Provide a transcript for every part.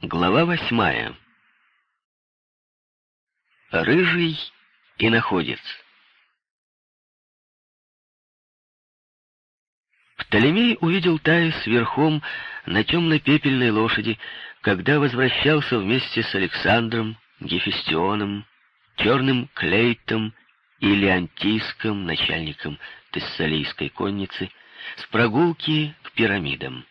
Глава восьмая. Рыжий и находец. Птолемей увидел Таис верхом на темно-пепельной лошади, когда возвращался вместе с Александром, Гефестионом, Черным Клейтом и Леонтийском, начальником Тессалийской конницы, с прогулки к пирамидам.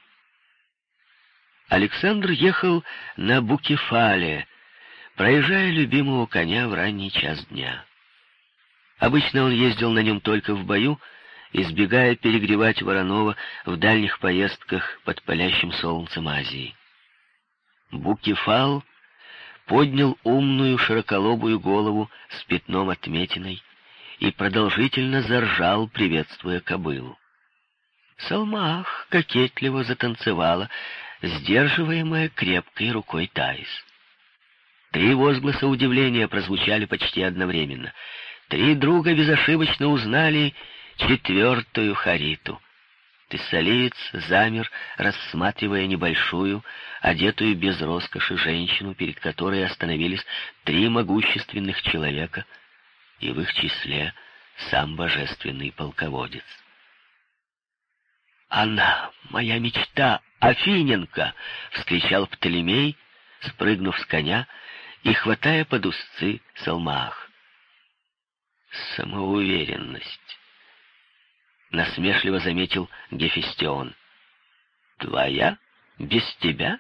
Александр ехал на Букефале, проезжая любимого коня в ранний час дня. Обычно он ездил на нем только в бою, избегая перегревать Воронова в дальних поездках под палящим солнцем Азии. Букефал поднял умную широколобую голову с пятном отметиной и продолжительно заржал, приветствуя кобылу. Салмах кокетливо затанцевала, сдерживаемая крепкой рукой Таис. Три возгласа удивления прозвучали почти одновременно. Три друга безошибочно узнали четвертую Хариту. Тессалиец замер, рассматривая небольшую, одетую без роскоши женщину, перед которой остановились три могущественных человека, и в их числе сам божественный полководец. «Она, моя мечта, Афиненко!» — вскричал Птолемей, спрыгнув с коня и хватая под узцы Салмах. «Самоуверенность!» — насмешливо заметил Гефестион. «Твоя? Без тебя?»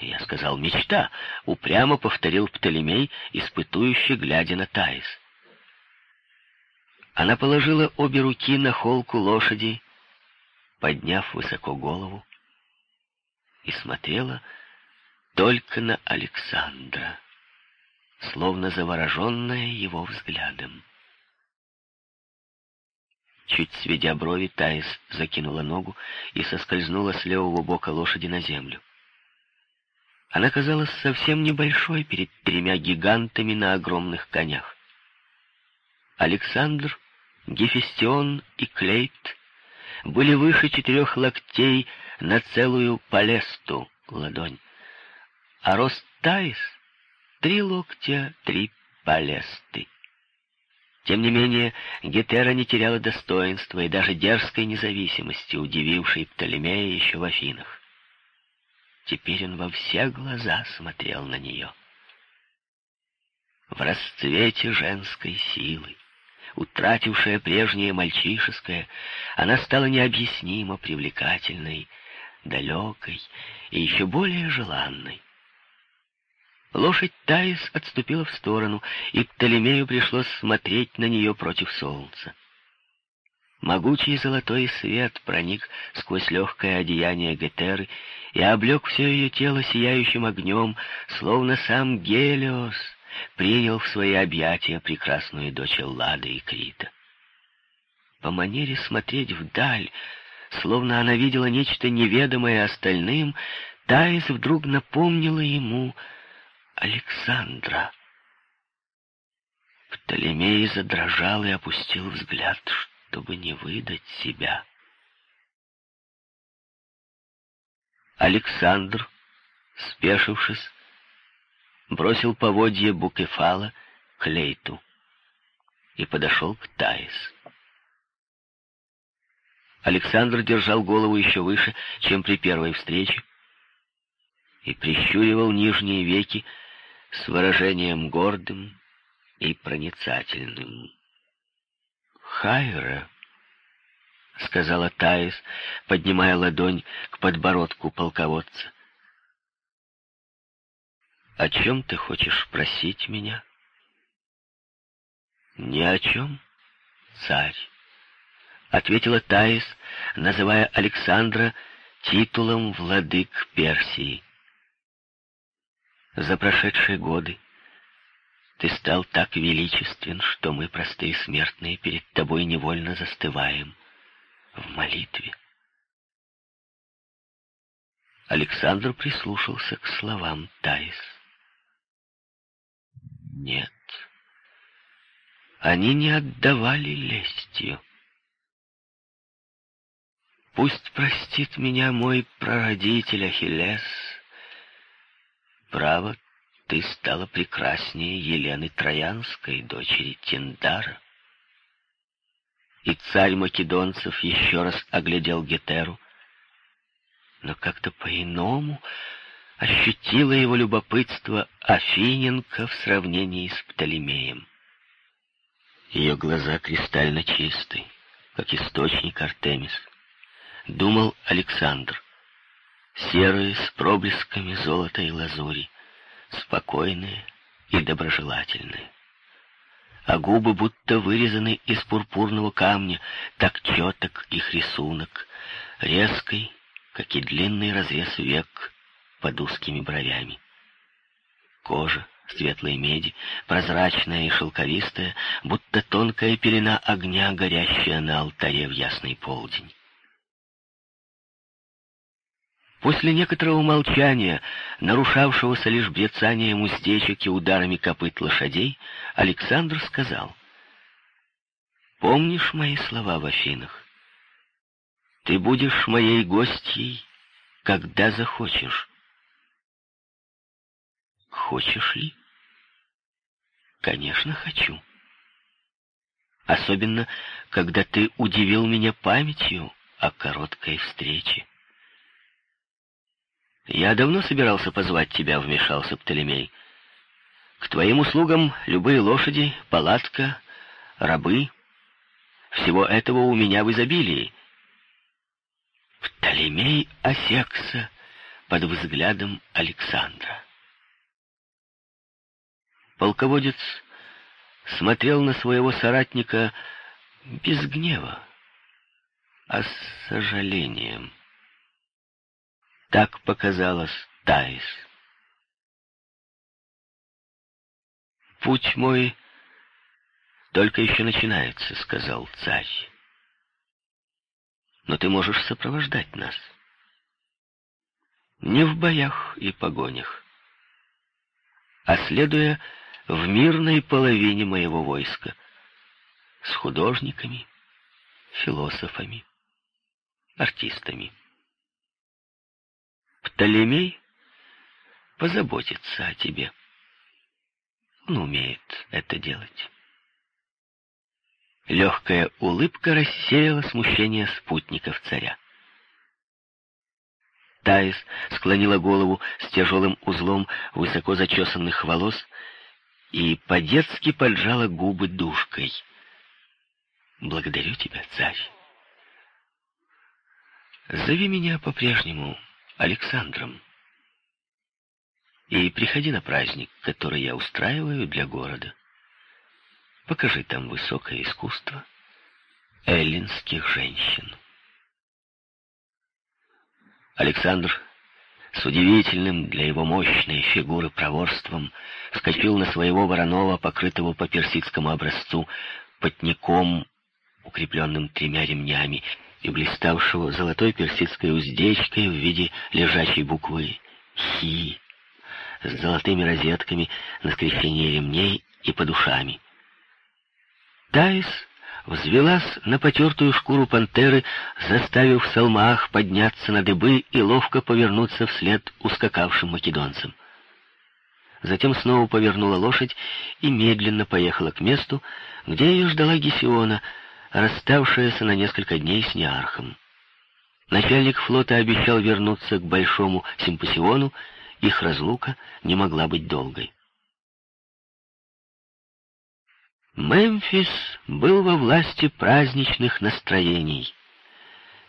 Я сказал, «Мечта!» — упрямо повторил Птолемей, испытующе глядя на Таис. Она положила обе руки на холку лошади подняв высоко голову, и смотрела только на Александра, словно завороженная его взглядом. Чуть сведя брови, Таис закинула ногу и соскользнула с левого бока лошади на землю. Она казалась совсем небольшой перед тремя гигантами на огромных конях. Александр, Гефестион и Клейт были выше четырех локтей на целую палесту, ладонь. А рост Таис — три локтя, три палесты. Тем не менее, Гетера не теряла достоинства и даже дерзкой независимости, удивившей Птолемея еще в Афинах. Теперь он во все глаза смотрел на нее. В расцвете женской силы утратившая прежнее мальчишеское, она стала необъяснимо привлекательной, далекой и еще более желанной. Лошадь Таис отступила в сторону, и Птолемею пришлось смотреть на нее против солнца. Могучий золотой свет проник сквозь легкое одеяние Гетеры и облег все ее тело сияющим огнем, словно сам Гелиос — принял в свои объятия прекрасную дочь Эллады и Крита. По манере смотреть вдаль, словно она видела нечто неведомое остальным, Таис вдруг напомнила ему Александра. Птолемей задрожал и опустил взгляд, чтобы не выдать себя. Александр, спешившись, бросил поводье Букефала к Лейту и подошел к Таис. Александр держал голову еще выше, чем при первой встрече, и прищуривал нижние веки с выражением гордым и проницательным. «Хайра», — сказала Таис, поднимая ладонь к подбородку полководца, о чем ты хочешь просить меня? Ни о чем, царь, ответила Таис, называя Александра титулом владык Персии. За прошедшие годы ты стал так величествен, что мы, простые смертные, перед тобой невольно застываем в молитве. Александр прислушался к словам Таис. Нет. Они не отдавали лестью. Пусть простит меня мой прародитель Ахиллес, Право, ты стала прекраснее Елены Троянской, дочери Тиндара. И царь македонцев еще раз оглядел Гетеру, но как-то по-иному ощутила его любопытство Афиненко в сравнении с Птолемеем. Ее глаза кристально чисты, как источник Артемис. Думал Александр. Серые, с проблесками золота и лазури, спокойные и доброжелательные. А губы будто вырезаны из пурпурного камня, так четок их рисунок, резкий, как и длинный разрез век под узкими бровями. Кожа светлой меди, прозрачная и шелковистая, будто тонкая пелена огня, горящая на алтаре в ясный полдень. После некоторого молчания, нарушавшегося лишь брецанием уздечек и ударами копыт лошадей, Александр сказал, «Помнишь мои слова в Афинах? Ты будешь моей гостьей, когда захочешь. Хочешь ли? Конечно, хочу. Особенно, когда ты удивил меня памятью о короткой встрече. Я давно собирался позвать тебя, вмешался Птолемей. К твоим услугам любые лошади, палатка, рабы. Всего этого у меня в изобилии. Птолемей осекся под взглядом Александра. Полководец смотрел на своего соратника без гнева, а с сожалением. Так показалось Таис. «Путь мой только еще начинается», — сказал царь. «Но ты можешь сопровождать нас. Не в боях и погонях, а следуя в мирной половине моего войска, с художниками, философами, артистами. Птолемей позаботится о тебе. Он умеет это делать. Легкая улыбка рассеяла смущение спутников царя. Таис склонила голову с тяжелым узлом высоко зачесанных волос и по-детски поджала губы душкой. «Благодарю тебя, царь. Зови меня по-прежнему Александром. И приходи на праздник, который я устраиваю для города. Покажи там высокое искусство эллинских женщин». Александр с удивительным для его мощной фигуры проворством вскочил на своего вороного, покрытого по персидскому образцу, потником, укрепленным тремя ремнями, и блиставшего золотой персидской уздечкой в виде лежачей буквы «Хи», с золотыми розетками на скрещении ремней и подушами. Таис взвелась на потертую шкуру пантеры, заставив Салмах подняться на дыбы и ловко повернуться вслед ускакавшим македонцам. Затем снова повернула лошадь и медленно поехала к месту, где ее ждала Гесиона, расставшаяся на несколько дней с Неархом. Начальник флота обещал вернуться к большому симпосиону, их разлука не могла быть долгой. Мемфис был во власти праздничных настроений.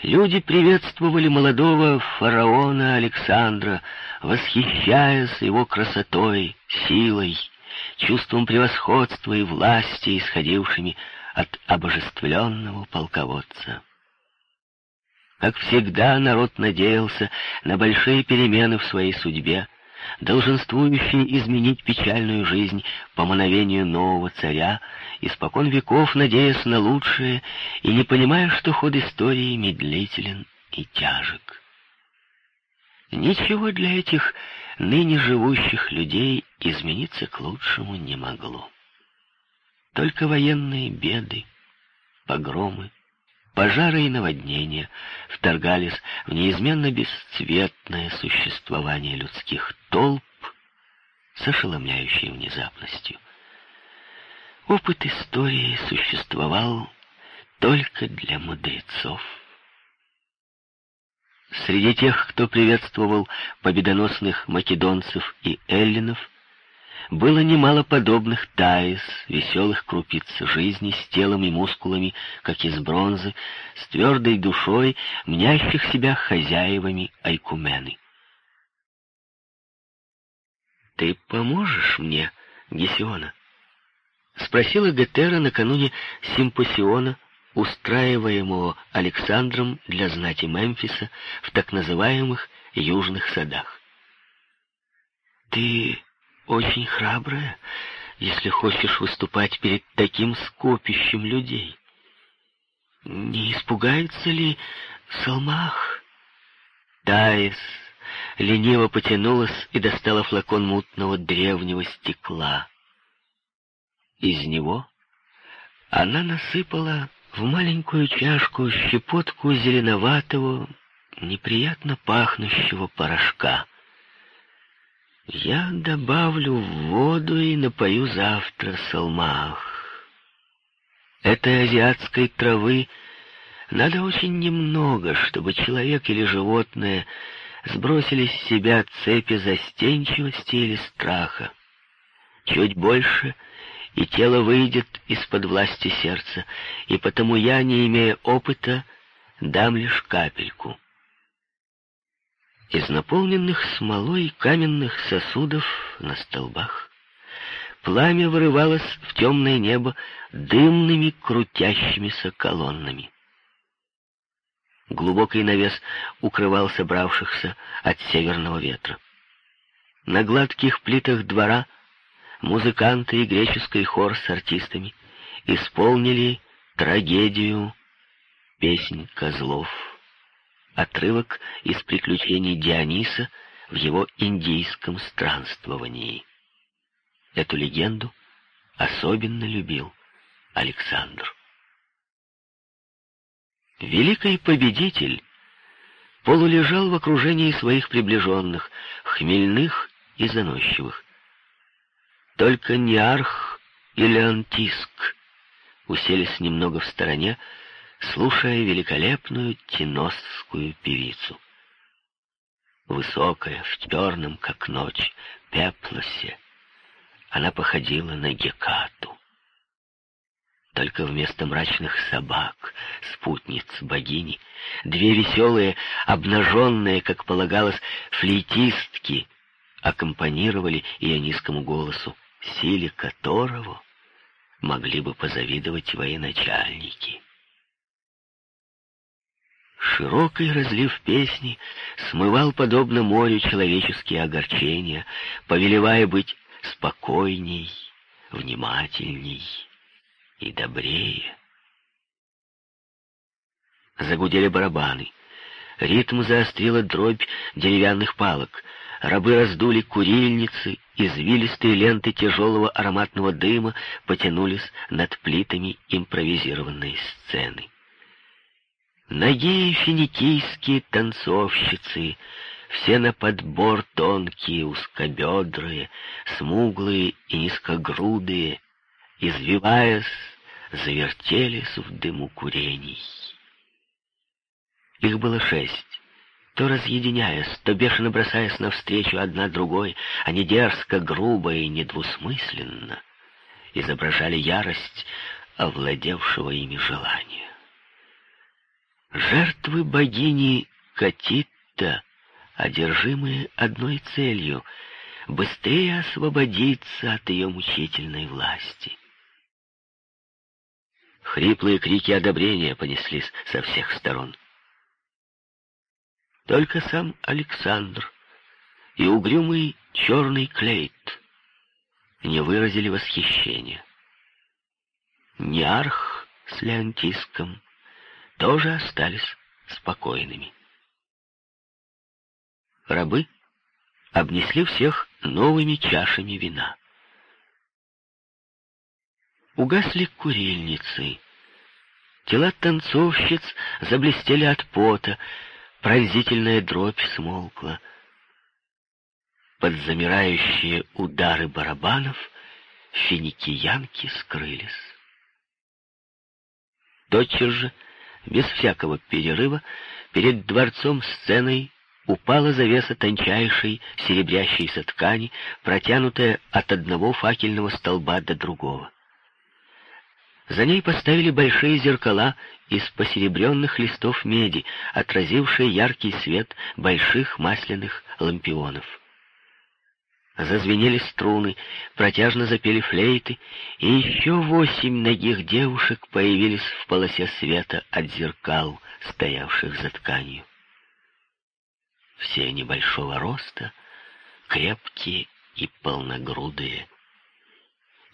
Люди приветствовали молодого фараона Александра, восхищаясь его красотой, силой, чувством превосходства и власти, исходившими от обожествленного полководца. Как всегда, народ надеялся на большие перемены в своей судьбе, долженствующий изменить печальную жизнь по мановению нового царя, испокон веков надеясь на лучшее и не понимая, что ход истории медлителен и тяжек. Ничего для этих ныне живущих людей измениться к лучшему не могло. Только военные беды, погромы, Пожары и наводнения вторгались в неизменно бесцветное существование людских толп с ошеломляющей внезапностью. Опыт истории существовал только для мудрецов. Среди тех, кто приветствовал победоносных македонцев и эллинов, было немало подобных таис, веселых крупиц жизни, с телом и мускулами, как из бронзы, с твердой душой, мнящих себя хозяевами Айкумены. «Ты поможешь мне, Гесиона?» — спросила Гетера накануне симпосиона, устраиваемого Александром для знати Мемфиса в так называемых южных садах. «Ты очень храбрая, если хочешь выступать перед таким скопищем людей. Не испугается ли Салмах?» Таис лениво потянулась и достала флакон мутного древнего стекла. Из него она насыпала в маленькую чашку щепотку зеленоватого, неприятно пахнущего порошка. Я добавлю в воду и напою завтра салмах. Этой азиатской травы надо очень немного, чтобы человек или животное сбросили с себя цепи застенчивости или страха. Чуть больше — и тело выйдет из-под власти сердца, и потому я, не имея опыта, дам лишь капельку. Из наполненных смолой каменных сосудов на столбах пламя вырывалось в темное небо дымными крутящимися колоннами. Глубокий навес укрывал собравшихся от северного ветра. На гладких плитах двора — музыканты и греческий хор с артистами исполнили трагедию «Песнь козлов», отрывок из приключений Диониса в его индийском странствовании. Эту легенду особенно любил Александр. Великий победитель полулежал в окружении своих приближенных, хмельных и заносчивых. Только Ниарх и Леонтиск уселись немного в стороне, слушая великолепную теносскую певицу. Высокая, в черном, как ночь, пеплосе, она походила на Гекату. Только вместо мрачных собак, спутниц богини, две веселые, обнаженные, как полагалось, флейтистки аккомпанировали ионийскому голосу силе которого могли бы позавидовать военачальники. Широкий разлив песни смывал подобно морю человеческие огорчения, повелевая быть спокойней, внимательней и добрее. Загудели барабаны. Ритм заострила дробь деревянных палок. Рабы раздули курильницы, извилистые ленты тяжелого ароматного дыма потянулись над плитами импровизированной сцены. Ноги финикийские танцовщицы, все на подбор тонкие, узкобедрые, смуглые и низкогрудые, извиваясь, завертелись в дыму курений. Их было шесть то разъединяясь, то бешено бросаясь навстречу одна другой, они дерзко, грубо и недвусмысленно изображали ярость овладевшего ими желания. Жертвы богини Катитта, одержимые одной целью — быстрее освободиться от ее мучительной власти. Хриплые крики одобрения понеслись со всех сторон — только сам Александр и угрюмый черный клейт не выразили восхищения. Неарх с Леонтиском тоже остались спокойными. Рабы обнесли всех новыми чашами вина. Угасли курильницы. Тела танцовщиц заблестели от пота, Пронзительная дробь смолкла. под замирающие удары барабанов финикиянки скрылись. Тотчас же, без всякого перерыва, перед дворцом сценой упала завеса тончайшей серебрящейся ткани, протянутая от одного факельного столба до другого. За ней поставили большие зеркала из посеребренных листов меди, отразившие яркий свет больших масляных лампионов. Зазвенели струны, протяжно запели флейты, и еще восемь ногих девушек появились в полосе света от зеркал, стоявших за тканью. Все небольшого роста, крепкие и полногрудые.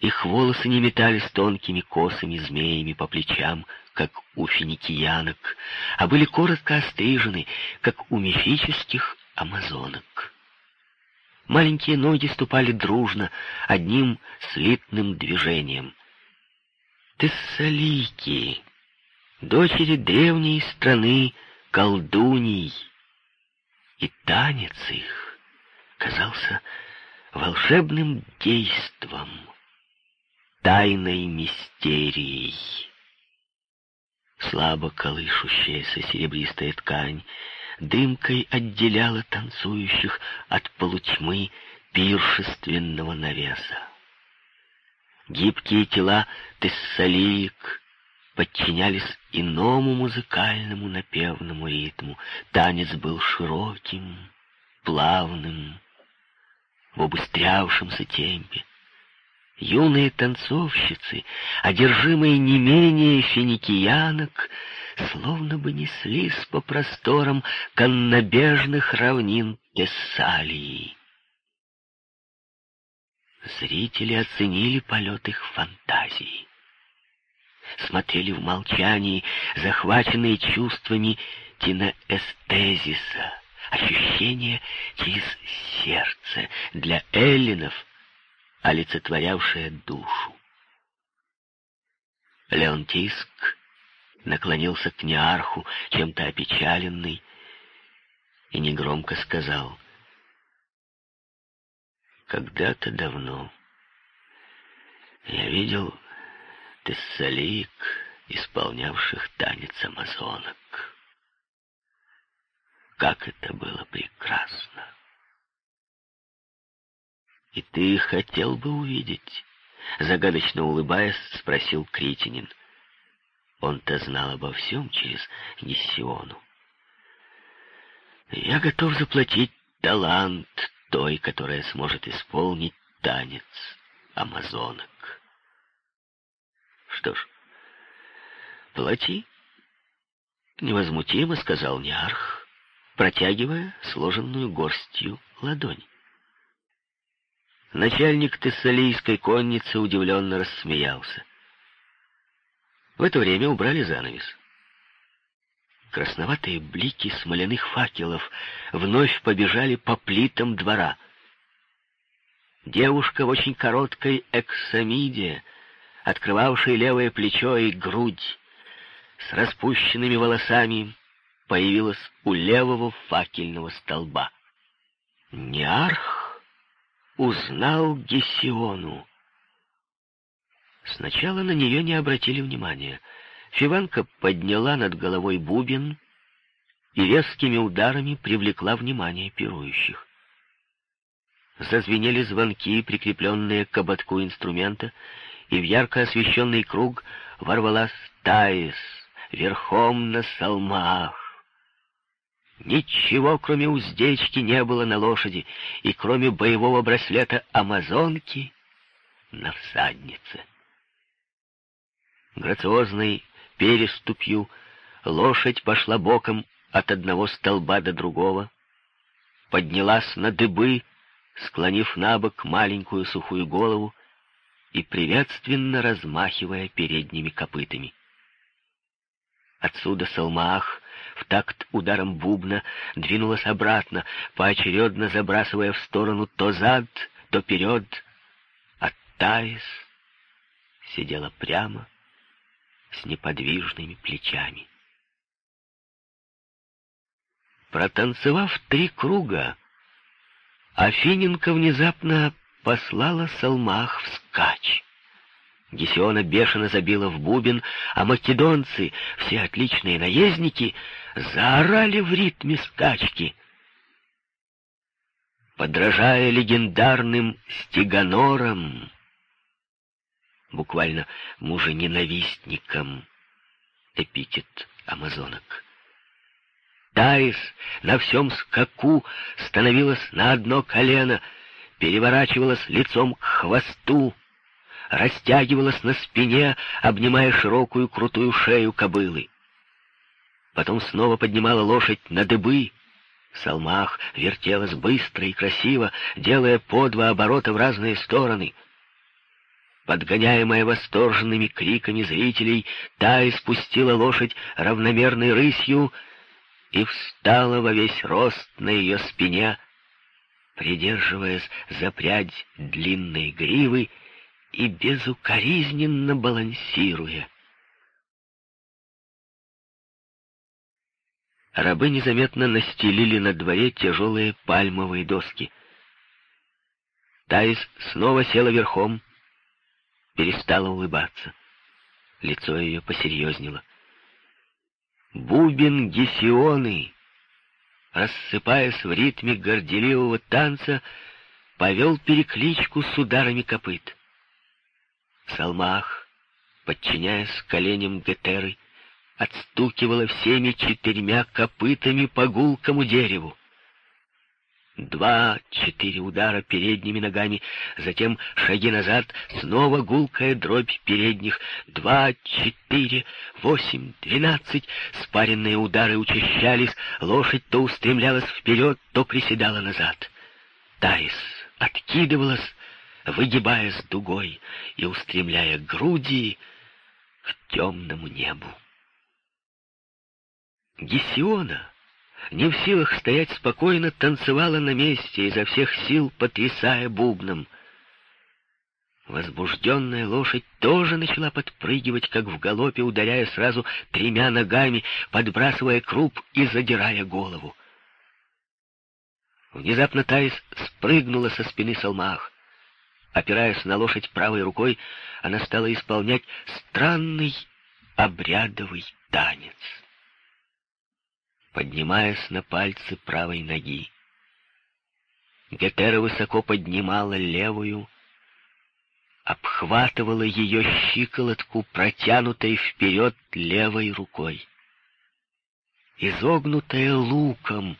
Их волосы не метались тонкими косами змеями по плечам, как у финикиянок, а были коротко острижены, как у мифических амазонок. Маленькие ноги ступали дружно, одним слитным движением. Тессалики, дочери древней страны колдуний, и танец их казался волшебным действом, тайной мистерией. Слабо колышущаяся серебристая ткань дымкой отделяла танцующих от полутьмы пиршественного навеса. Гибкие тела тессалиек подчинялись иному музыкальному напевному ритму. Танец был широким, плавным, в убыстрявшемся темпе. Юные танцовщицы, одержимые не менее финикиянок, словно бы неслись по просторам коннобежных равнин Тессалии. Зрители оценили полет их фантазии. Смотрели в молчании, захваченные чувствами тиноэстезиса, ощущения через сердце для эллинов, олицетворявшее душу. Леонтиск наклонился к Неарху, чем-то опечаленный, и негромко сказал, «Когда-то давно я видел тессалик, исполнявших танец амазонок. Как это было прекрасно! И ты хотел бы увидеть?» Загадочно улыбаясь, спросил Критинин. Он-то знал обо всем через Гессиону. Я готов заплатить талант той, которая сможет исполнить танец амазонок. Что ж, плати. Невозмутимо сказал Ниарх, протягивая сложенную горстью ладонь. Начальник тессалийской конницы удивленно рассмеялся. В это время убрали занавес. Красноватые блики смоляных факелов вновь побежали по плитам двора. Девушка в очень короткой эксамиде, открывавшей левое плечо и грудь, с распущенными волосами, появилась у левого факельного столба. Неарх узнал Гесиону. Сначала на нее не обратили внимания. Фиванка подняла над головой бубен и резкими ударами привлекла внимание пирующих. Зазвенели звонки, прикрепленные к ободку инструмента, и в ярко освещенный круг ворвалась Таис, верхом на салмах. Ничего, кроме уздечки, не было на лошади, и кроме боевого браслета амазонки на всаднице. Грациозной переступью лошадь пошла боком от одного столба до другого, поднялась на дыбы, склонив на бок маленькую сухую голову и приветственно размахивая передними копытами. Отсюда Салмаах в такт ударом бубна двинулась обратно, поочередно забрасывая в сторону то зад, то вперед, а Таис сидела прямо, с неподвижными плечами. Протанцевав три круга, Афиненко внезапно послала Салмах вскачь. Гесиона бешено забила в бубен, а македонцы, все отличные наездники, заорали в ритме скачки. Подражая легендарным стеганорам, буквально мужененавистникам, эпитет амазонок. Таис на всем скаку становилась на одно колено, переворачивалась лицом к хвосту, растягивалась на спине, обнимая широкую крутую шею кобылы. Потом снова поднимала лошадь на дыбы. Салмах вертелась быстро и красиво, делая по два оборота в разные стороны. Подгоняемая восторженными криками зрителей, та испустила лошадь равномерной рысью и встала во весь рост на ее спине, придерживаясь за прядь длинной гривы и безукоризненно балансируя. Рабы незаметно настелили на дворе тяжелые пальмовые доски. Таис снова села верхом, перестала улыбаться. Лицо ее посерьезнело. Бубен Гесионы, рассыпаясь в ритме горделивого танца, повел перекличку с ударами копыт. Салмах, подчиняясь коленям Гетеры, отстукивала всеми четырьмя копытами по гулкому дереву. Два-четыре удара передними ногами, затем шаги назад, снова гулкая дробь передних. Два, четыре, восемь, двенадцать. Спаренные удары учащались, лошадь то устремлялась вперед, то приседала назад. Таис откидывалась, выгибаясь дугой и устремляя груди к темному небу. Гесиона, не в силах стоять спокойно, танцевала на месте, изо всех сил потрясая бубном. Возбужденная лошадь тоже начала подпрыгивать, как в галопе, ударяя сразу тремя ногами, подбрасывая круп и задирая голову. Внезапно Таис спрыгнула со спины Салмах. Опираясь на лошадь правой рукой, она стала исполнять странный обрядовый танец поднимаясь на пальцы правой ноги. Гетера высоко поднимала левую, обхватывала ее щиколотку, протянутой вперед левой рукой. Изогнутая луком,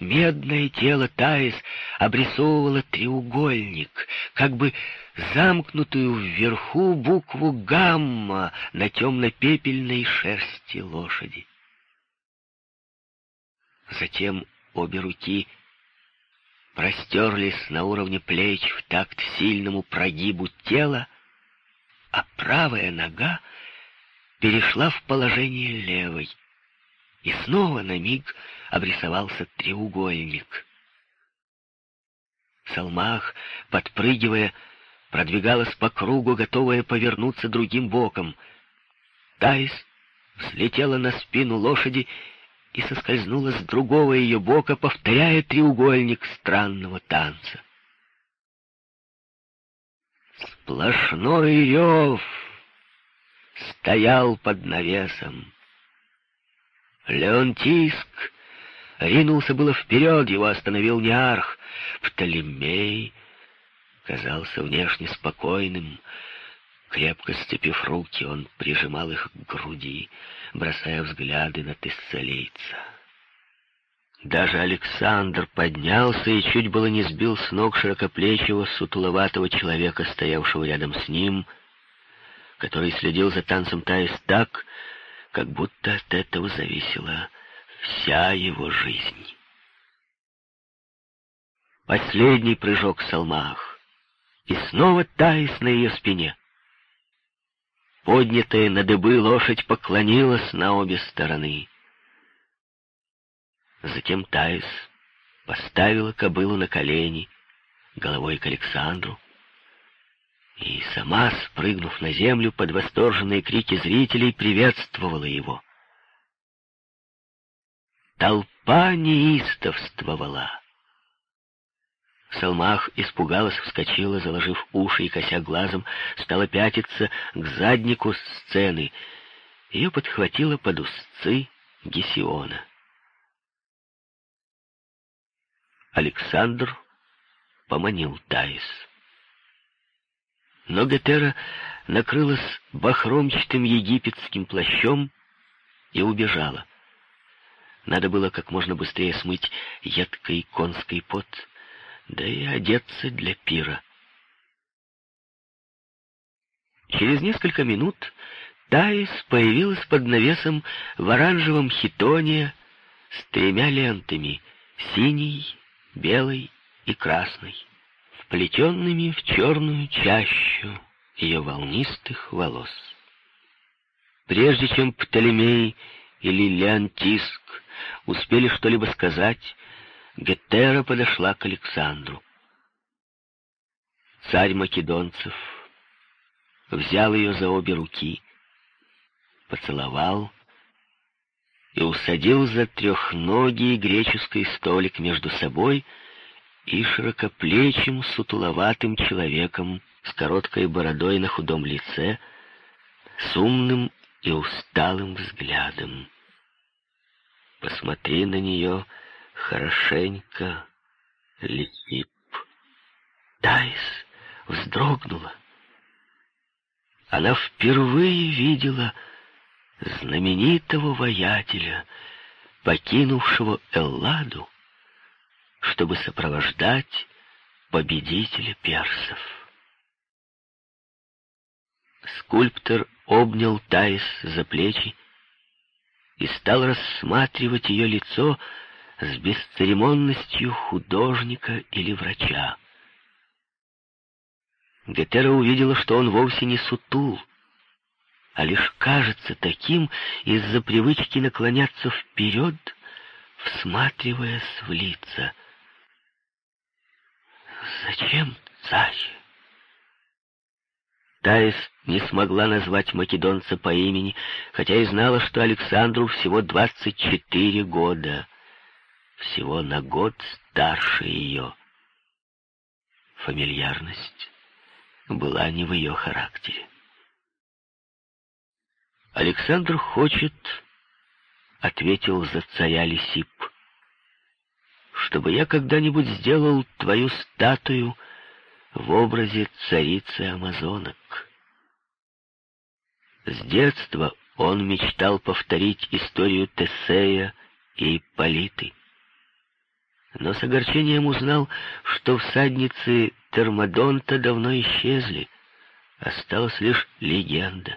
медное тело Таис обрисовывало треугольник, как бы замкнутую вверху букву «гамма» на темно-пепельной шерсти лошади. Затем обе руки простерлись на уровне плеч в такт сильному прогибу тела, а правая нога перешла в положение левой, и снова на миг обрисовался треугольник. Салмах, подпрыгивая, продвигалась по кругу, готовая повернуться другим боком. Тайс взлетела на спину лошади и соскользнула с другого ее бока, повторяя треугольник странного танца. Сплошной рев стоял под навесом. Леонтиск ринулся было вперед, его остановил Неарх. Птолемей казался внешне спокойным, Крепко сцепив руки, он прижимал их к груди, бросая взгляды на тессалейца. Даже Александр поднялся и чуть было не сбил с ног широкоплечего, сутуловатого человека, стоявшего рядом с ним, который следил за танцем Таис так, как будто от этого зависела вся его жизнь. Последний прыжок в Салмах, и снова Таис на ее спине — Поднятая на дыбы лошадь поклонилась на обе стороны. Затем Таис поставила кобылу на колени, головой к Александру, и сама, спрыгнув на землю под восторженные крики зрителей, приветствовала его. Толпа неистовствовала. Салмах испугалась, вскочила, заложив уши и кося глазом, стала пятиться к заднику сцены. Ее подхватила под узцы Гесиона. Александр поманил Таис. Но Гетера накрылась бахромчатым египетским плащом и убежала. Надо было как можно быстрее смыть едкий конский пот, да и одеться для пира. Через несколько минут Таис появилась под навесом в оранжевом хитоне с тремя лентами — синий, белой и красной, вплетенными в черную чащу ее волнистых волос. Прежде чем Птолемей или Леонтиск успели что-либо сказать, Гетера подошла к Александру. Царь македонцев взял ее за обе руки, поцеловал и усадил за трехногий греческий столик между собой и широкоплечим, сутуловатым человеком с короткой бородой на худом лице, с умным и усталым взглядом. Посмотри на нее хорошенько, Липип. Тайс вздрогнула. Она впервые видела знаменитого воятеля, покинувшего Элладу, чтобы сопровождать победителя персов. Скульптор обнял Таис за плечи и стал рассматривать ее лицо с бесцеремонностью художника или врача. Гетера увидела, что он вовсе не сутул, а лишь кажется таким из-за привычки наклоняться вперед, всматриваясь в лица. «Зачем, царь?» Таис не смогла назвать македонца по имени, хотя и знала, что Александру всего двадцать четыре года, всего на год старше ее. Фамильярность была не в ее характере. «Александр хочет», — ответил за царя Лисип, «чтобы я когда-нибудь сделал твою статую в образе царицы Амазонок». С детства он мечтал повторить историю Тесея и Политы. Но с огорчением узнал, что всадницы Термодонта давно исчезли. Осталась лишь легенда.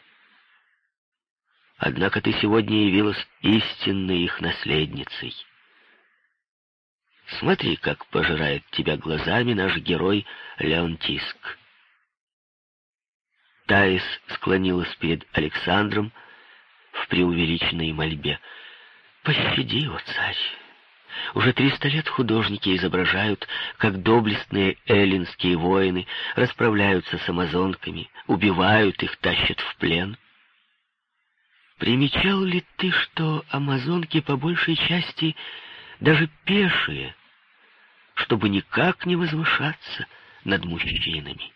Однако ты сегодня явилась истинной их наследницей. Смотри, как пожирает тебя глазами наш герой Леонтиск. Таис склонилась перед Александром в преувеличенной мольбе. «Пощади его, царь!» Уже триста лет художники изображают, как доблестные эллинские воины расправляются с амазонками, убивают их, тащат в плен. Примечал ли ты, что амазонки по большей части даже пешие, чтобы никак не возвышаться над мужчинами?